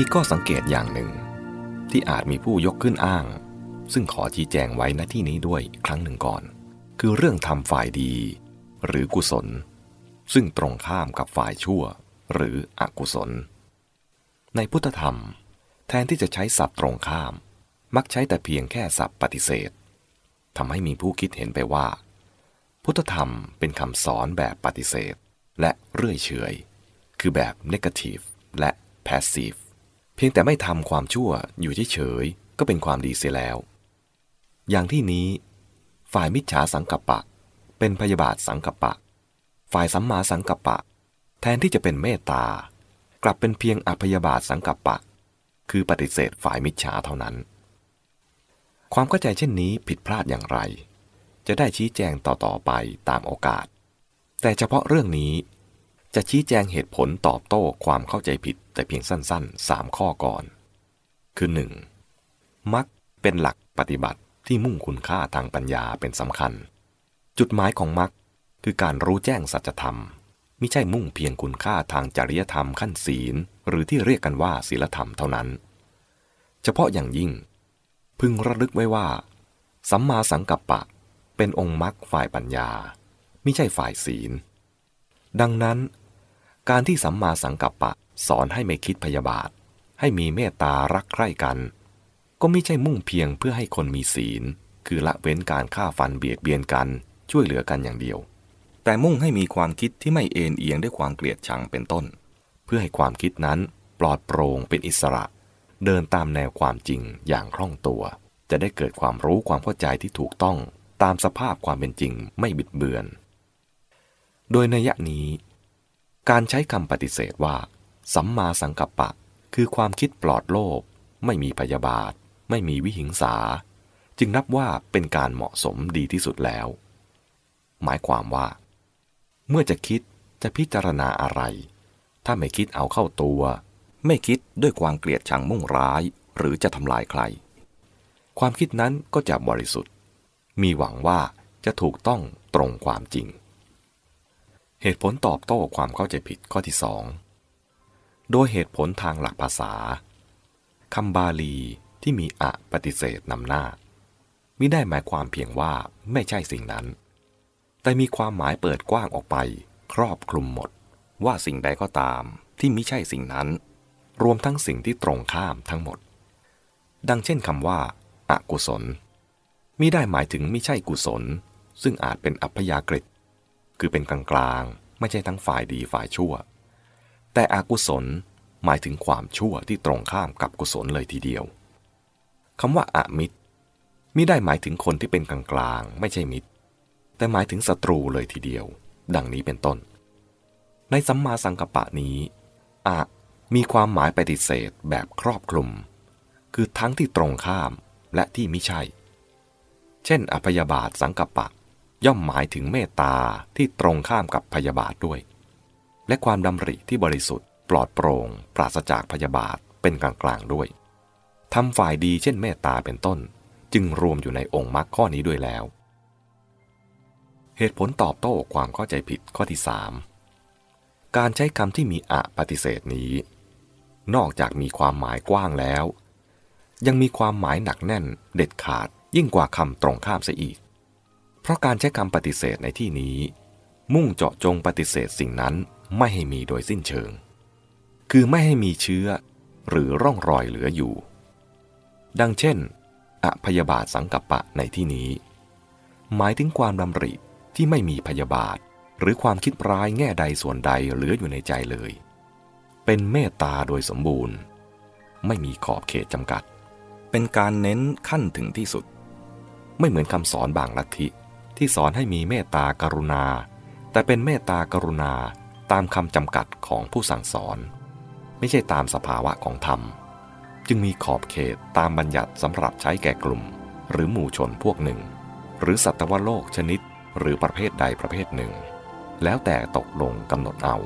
มีข้อสังเกตอย่างหนึ่ง ที่อาจมีผู้ยกขึ้นอ้าง ซึ่งขอชี้แจงไว้ณที่นี้ด้วยครั้งหนึ่งก่อน คือเรื่องทำฝ่ายดี หรือกุศล ซึ่งตรงข้ามกับฝ่ายชั่ว หรืออกุศล ในพุทธธรรม แทนที่จะใช้ศัพท์ตรงข้าม มักใช้แต่เพียงแค่ศัพท์ปฏิเสธทำให้มีผู้คิดเห็นไปว่า พุทธธรรมเป็นคำสอนแบบปฏิเสธ และเรื่อยเฉย คือแบบ negative และ passive เพียงแต่ไม่ทำความชั่วอยู่เฉยๆก็เป็นความดีเสียแล้ว อย่างที่นี้ ฝ่ายมิจฉาสังกัปปะ เป็นพยาบาทสังกัปปะ ฝ่ายสัมมาสังกัปปะ แทนที่จะเป็นเมตตากลับเป็นเพียงอภยาบาทสังกัปปะ คือปฏิเสธฝ่ายมิจฉาเท่านั้น ความเข้าใจเช่นนี้ผิดพลาดอย่างไร จะได้ชี้แจงต่อๆไปตามโอกาส แต่เฉพาะเรื่องนี้ จะชี้แจงเหตุผลตอบโต้ความเข้าใจผิดแต่เพียงสั้นๆ 3 ข้อก่อน คือ 1. มักเป็นหลักปฏิบัติที่มุ่งคุณค่าทางปัญญาเป็นสำคัญ จุดหมายของมักคือการรู้แจ้งสัจธรรมไม่ใช่มุ่งเพียงคุณค่าทางจริยธรรมขั้นศีล หรือที่เรียกกันว่าศีลธรรมเท่านั้น เฉพาะอย่างยิ่ง พึงระลึกไว้ว่า สัมมาสังกัปปะ เป็นองค์มรรคฝ่ายปัญญา ไม่ใช่ฝ่ายศีล ดังนั้น การที่สัมมาสังกัปปะสอนให้ไม่คิดพยาบาท ให้มีเมตตารักใคร่กัน ก็ไม่ใช่มุ่งเพียงเพื่อให้คนมีศีล คือละเว้นการฆ่าฟันเบียดเบียนกัน ช่วยเหลือกันอย่างเดียว แต่มุ่งให้มีความคิดที่ไม่เอ็นเอียงด้วยความเกลียดชังเป็นต้น เพื่อให้ความคิดนั้นปลอดโปร่งเป็นอิสระ เดินตามแนวความจริงอย่างคล่องตัว จะได้เกิดความรู้ความเข้าใจที่ถูกต้องตามสภาพความเป็นจริงไม่บิดเบือน โดยในยะนี้ การใช้คำปฏิเสธว่า สัมมาสังกัปปะ คือความคิดปลอดโลภไม่มีพยาบาท ไม่มีวิหิงสา จึงนับว่าเป็นการเหมาะสมดีที่สุดแล้ว หมายความว่า เมื่อจะคิดจะพิจารณาอะไร ถ้าไม่คิดเอาเข้าตัว ไม่คิดด้วยความเกลียดชังมุ่งร้าย หรือจะทำลายใคร ความคิดนั้นก็จะบริสุทธิ์ มีหวังว่าจะถูกต้องตรงความจริง เหตุผลตอบโต้ความเข้าใจผิดข้อที่สองโดยเหตุผลทางหลักภาษาคำบาลีที่มีอะปฏิเสธนำหน้ามิได้หมายความเพียงว่าไม่ใช่สิ่งนั้น แต่มีความหมายเปิดกว้างออกไป ครอบคลุมหมด ว่าสิ่งใดก็ตามที่ไม่ใช่สิ่งนั้น รวมทั้งสิ่งที่ตรงข้ามทั้งหมด ดังเช่นคำว่าอากุศลมิได้หมายถึงไม่ใช่กุศล ซึ่งอาจเป็นอัพยากฤิ คือเป็นกลางกลางไม่ใช่ทั้งฝ่ายดีฝ่ายชั่ว แต่อากุศลหมายถึงความชั่วที่ตรงข้ามกับกุศลเลยทีเดียวคำว่าอามิตรมิได้หมายถึงคนที่เป็นกลางกลางไม่ใช่มิตร แต่หมายถึงศัตรูเลยทีเดียว ดังนี้เป็นต้น ในสัมมาสังกัปปะนี้อะมีความหมายปฏิเสธแบบครอบคลุม คือทั้งที่ตรงข้ามและที่ไม่ใช่ เช่นอภยาบาทสังกัปปะ ย่อมหมายถึงเมตตาที่ตรงข้ามกับพยาบาทด้วย และความดำริที่บริสุทธิ์ปลอดโปร่งปราศจากพยาบาทเป็นกลางกลางด้วยทำฝ่ายดีเช่นเมตตาเป็นต้น จึงรวมอยู่ในองค์มรรคข้อนี้ด้วยแล้ว เหตุผลตอบโต้ความเข้าใจผิดข้อที่สการใช้คำที่มีอะปฏิเสธนี้ นอกจากมีความหมายกว้างแล้ว ยังมีความหมายหนักแน่นเด็ดขาดยิ่งกว่าคำตรงข้ามเสียอีก เพราะการใช้คำปฏิเสธในที่นี้ มุ่งเจาะจงปฏิเสธสิ่งนั้นไม่ให้มีโดยสิ้นเชิง คือไม่ให้มีเชื้อ หรือร่องรอยเหลืออยู่ ดังเช่นอพยาบาทสังกัปปะในที่นี้ หมายถึงความดำริที่ไม่มีพยาบาท หรือความคิดร้ายแง่ใดส่วนใดเหลืออยู่ในใจเลย เป็นเมตตาโดยสมบูรณ์ ไม่มีขอบเขตจำกัด เป็นการเน้นขั้นถึงที่สุด ไม่เหมือนคำสอนบางลัทธิ ที่สอนให้มีเมตตากรุณา แต่เป็นเมตตากรุณาตามคำจำกัดของผู้สั่งสอน ไม่ใช่ตามสภาวะของธรรม จึงมีขอบเขตตามบัญญัติสำหรับใช้แก่กลุ่ม หรือหมู่ชนพวกหนึ่ง หรือสัตวโลกชนิดหรือประเภทใดประเภทหนึ่ง แล้วแต่ตกลงกำหนดเอา